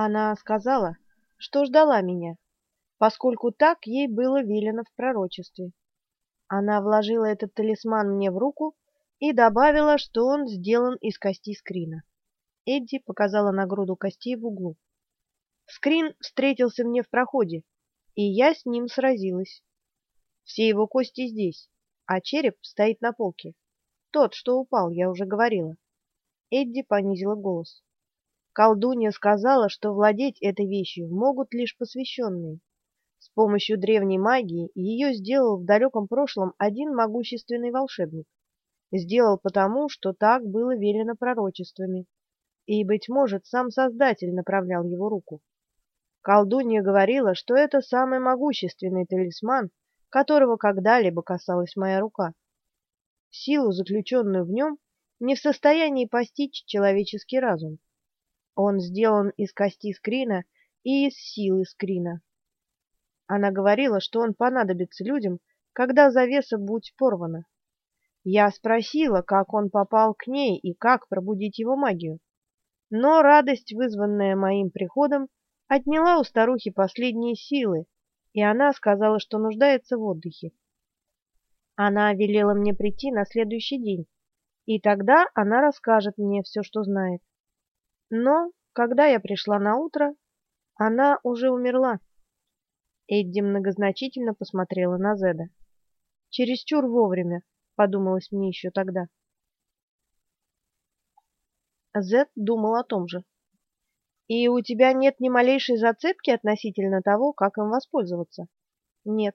Она сказала, что ждала меня, поскольку так ей было велено в пророчестве. Она вложила этот талисман мне в руку и добавила, что он сделан из кости скрина. Эдди показала на груду костей в углу. Скрин встретился мне в проходе, и я с ним сразилась. Все его кости здесь, а череп стоит на полке. Тот, что упал, я уже говорила. Эдди понизила голос. Колдунья сказала, что владеть этой вещью могут лишь посвященные. С помощью древней магии ее сделал в далеком прошлом один могущественный волшебник. Сделал потому, что так было велено пророчествами, и, быть может, сам Создатель направлял его руку. Колдунья говорила, что это самый могущественный талисман, которого когда-либо касалась моя рука. Силу, заключенную в нем, не в состоянии постичь человеческий разум. Он сделан из кости скрина и из силы скрина. Она говорила, что он понадобится людям, когда завеса будет порвана. Я спросила, как он попал к ней и как пробудить его магию. Но радость, вызванная моим приходом, отняла у старухи последние силы, и она сказала, что нуждается в отдыхе. Она велела мне прийти на следующий день, и тогда она расскажет мне все, что знает. Но, когда я пришла на утро, она уже умерла. Эдди многозначительно посмотрела на Зеда. Чересчур вовремя, подумалось мне еще тогда. Зед думал о том же. И у тебя нет ни малейшей зацепки относительно того, как им воспользоваться? Нет.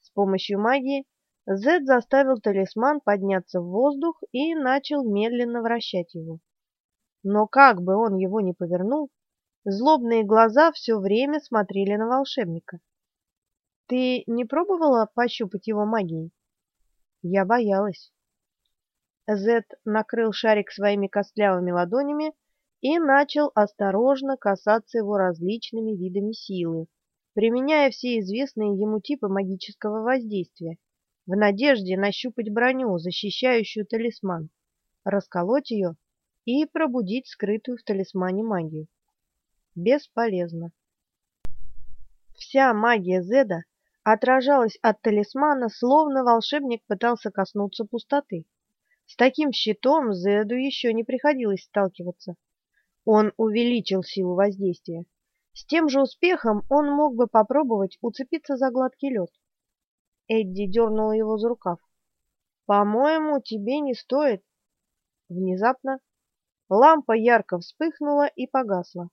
С помощью магии Зед заставил талисман подняться в воздух и начал медленно вращать его. Но как бы он его ни повернул, злобные глаза все время смотрели на волшебника. Ты не пробовала пощупать его магией? Я боялась. Зет накрыл шарик своими костлявыми ладонями и начал осторожно касаться его различными видами силы, применяя все известные ему типы магического воздействия, в надежде нащупать броню, защищающую талисман, расколоть ее и пробудить скрытую в талисмане магию. Бесполезно. Вся магия Зеда отражалась от талисмана, словно волшебник пытался коснуться пустоты. С таким щитом Зеду еще не приходилось сталкиваться. Он увеличил силу воздействия. С тем же успехом он мог бы попробовать уцепиться за гладкий лед. Эдди дернула его за рукав. «По-моему, тебе не стоит». Внезапно Лампа ярко вспыхнула и погасла.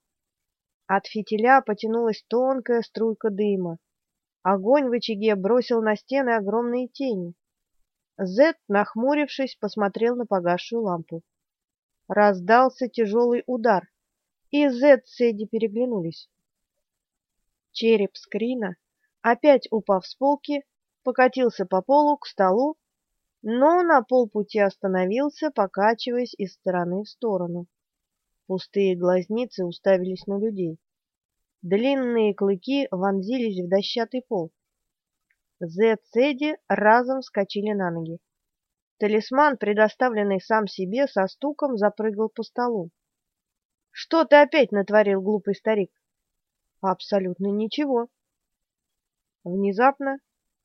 От фитиля потянулась тонкая струйка дыма. Огонь в очаге бросил на стены огромные тени. Зет, нахмурившись, посмотрел на погасшую лампу. Раздался тяжелый удар, и Зет с Эдди переглянулись. Череп Скрина, опять упав с полки, покатился по полу к столу но на полпути остановился, покачиваясь из стороны в сторону. Пустые глазницы уставились на людей. Длинные клыки вонзились в дощатый пол. Зед с разом вскочили на ноги. Талисман, предоставленный сам себе, со стуком запрыгал по столу. «Что ты опять натворил, глупый старик?» «Абсолютно ничего». Внезапно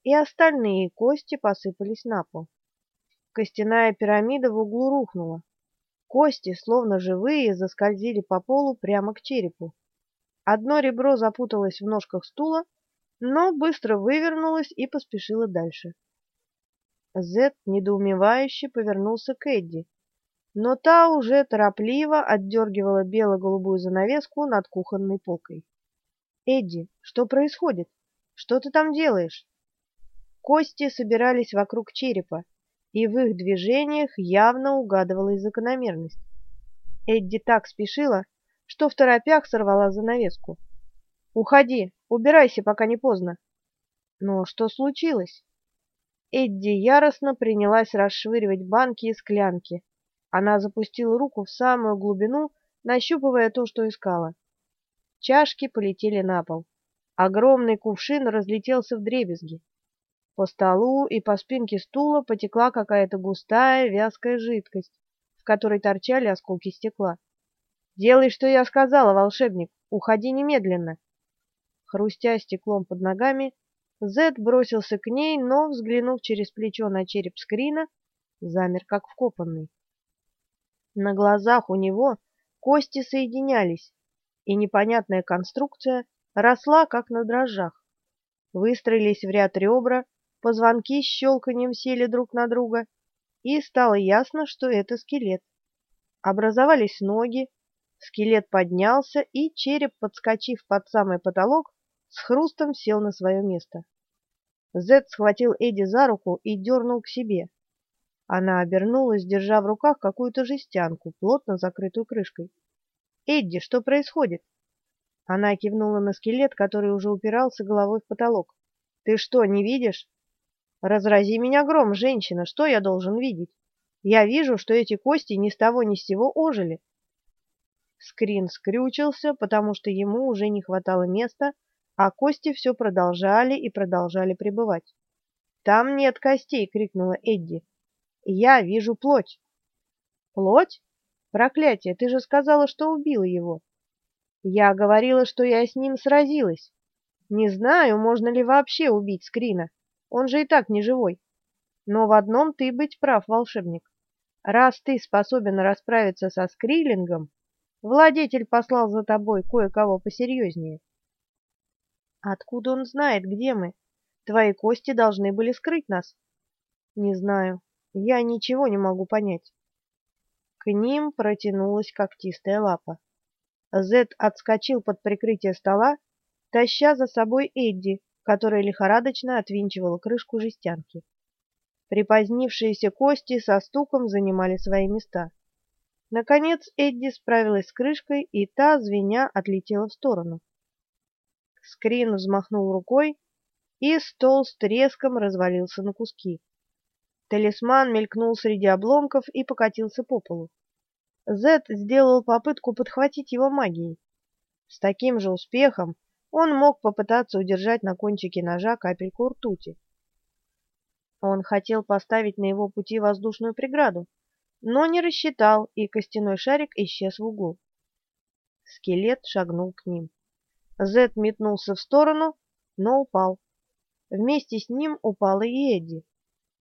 и остальные кости посыпались на пол. Костяная пирамида в углу рухнула. Кости, словно живые, заскользили по полу прямо к черепу. Одно ребро запуталось в ножках стула, но быстро вывернулось и поспешило дальше. Зет недоумевающе повернулся к Эдди, но та уже торопливо отдергивала бело-голубую занавеску над кухонной полкой. «Эдди, что происходит? Что ты там делаешь?» Кости собирались вокруг черепа, и в их движениях явно угадывалась закономерность. Эдди так спешила, что в торопях сорвала занавеску. «Уходи, убирайся, пока не поздно». «Но что случилось?» Эдди яростно принялась расшвыривать банки и склянки. Она запустила руку в самую глубину, нащупывая то, что искала. Чашки полетели на пол. Огромный кувшин разлетелся в дребезги. По столу и по спинке стула потекла какая-то густая вязкая жидкость, в которой торчали осколки стекла. Делай, что я сказала, волшебник. Уходи немедленно. Хрустя стеклом под ногами, Зед бросился к ней, но, взглянув через плечо на череп скрина, замер как вкопанный. На глазах у него кости соединялись, и непонятная конструкция росла, как на дрожжах. Выстроились в ряд ребра, позвонки с щелканьем сели друг на друга, и стало ясно, что это скелет. Образовались ноги, скелет поднялся, и череп, подскочив под самый потолок, с хрустом сел на свое место. Зед схватил Эдди за руку и дернул к себе. Она обернулась, держа в руках какую-то жестянку, плотно закрытую крышкой. «Эдди, что происходит?» Она кивнула на скелет, который уже упирался головой в потолок. «Ты что, не видишь?» «Разрази меня гром, женщина, что я должен видеть? Я вижу, что эти кости ни с того ни с сего ожили». Скрин скрючился, потому что ему уже не хватало места, а кости все продолжали и продолжали пребывать. «Там нет костей!» — крикнула Эдди. «Я вижу плоть!» «Плоть? Проклятие! Ты же сказала, что убила его!» «Я говорила, что я с ним сразилась. Не знаю, можно ли вообще убить Скрина. Он же и так не живой. Но в одном ты быть прав, волшебник. Раз ты способен расправиться со Скрилингом, владетель послал за тобой кое-кого посерьезнее. Откуда он знает, где мы? Твои кости должны были скрыть нас. Не знаю. Я ничего не могу понять. К ним протянулась когтистая лапа. Зед отскочил под прикрытие стола, таща за собой Эдди, которая лихорадочно отвинчивала крышку жестянки. Припозднившиеся кости со стуком занимали свои места. Наконец Эдди справилась с крышкой, и та, звеня, отлетела в сторону. Скрин взмахнул рукой, и стол с треском развалился на куски. Талисман мелькнул среди обломков и покатился по полу. Зед сделал попытку подхватить его магией. С таким же успехом он мог попытаться удержать на кончике ножа капельку ртути. Он хотел поставить на его пути воздушную преграду, но не рассчитал, и костяной шарик исчез в углу. Скелет шагнул к ним. Зед метнулся в сторону, но упал. Вместе с ним упала и Эдди.